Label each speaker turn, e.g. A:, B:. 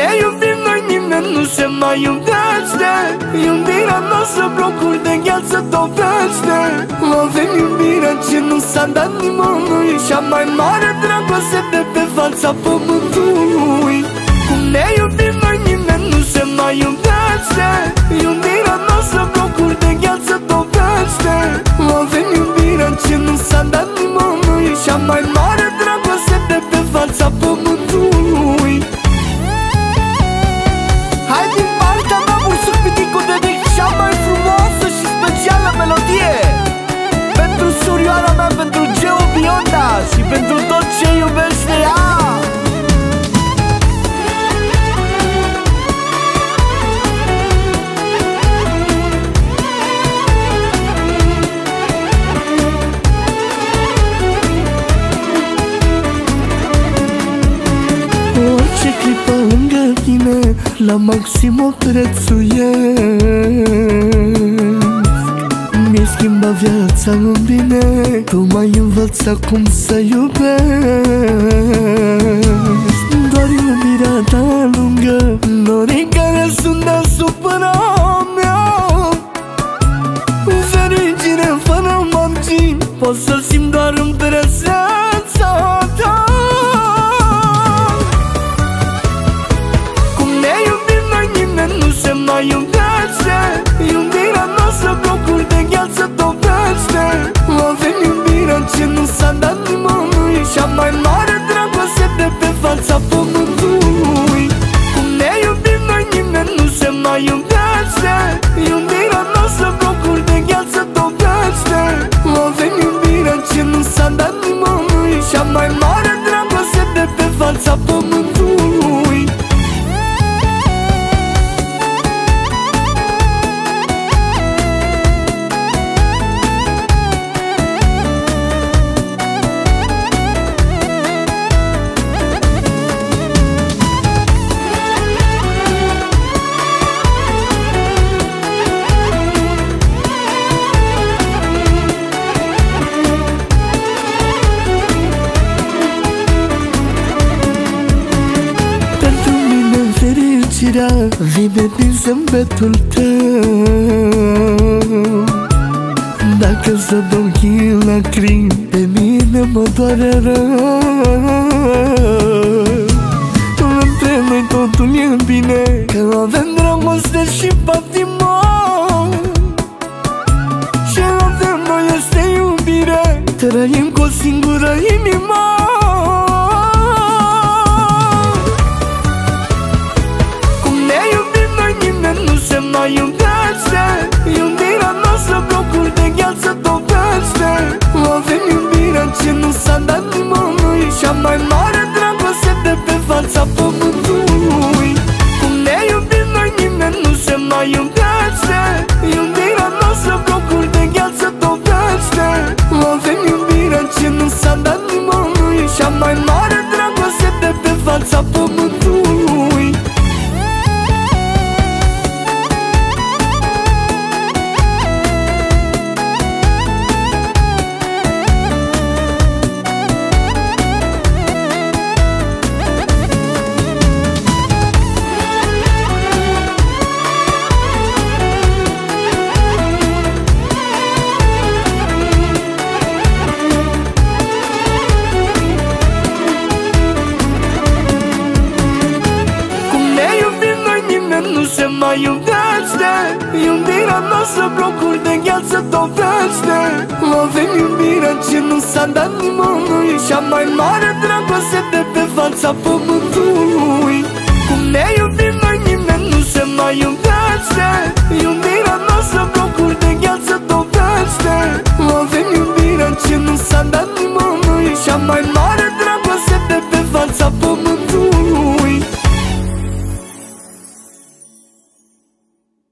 A: ne iubim noi nimeni nu se mai iubește. Iubirea noastră blocuri de gheață topește Avem iubirea ce nu s-a dat nimănui. Și-a mai mare dragoste de pe fața pământului. Cum ne iubim noi nimeni nu se mai iubește. Iubirea noastră blocuri de gheață topește Avem iubirea ce nu s-a dat nimănui. Și-a mai mare La maxim o prețuiesc. Mi-ai schimbat viața în bine Tu m-ai învățat cum să iubesc. Doar iubirea ta lungă Norii care sunt deasupra mea. Fericire fără margini Pot să simt doar în prezența mai iubește Iubirea noastră blocuri de gheață topește Avem iubirea ce nu s-a dat nimănui Și-a mai mare dragoste de pe fața pământului. Cum ne iubim noi nimeni nu se mai iubește Iubirea noastră blocuri de gheață topește Avem iubirea ce nu s-a dat nimănui Și-a mai mare dragoste de pe fața pământului fericirea vine din zâmbetul tău. Dacă zăd ochii lacrimi, pe mine mă doare rău. Între noi totul e bine, că avem dragoste și patimon Ce avem noi este iubire, trăim cu o singură inimă iubește Iubirea noastră blocuri de gheață dovește Lovim iubirea ce nu s-a dat nimănui. Cea mai mare dragoste de pe fața pământului. Cum ne iubim noi nimeni nu se mai iubește. Iubirea noastră blocuri de gheață dovește Lovim iubirea ce nu s-a dat nimănui. Cea mai mare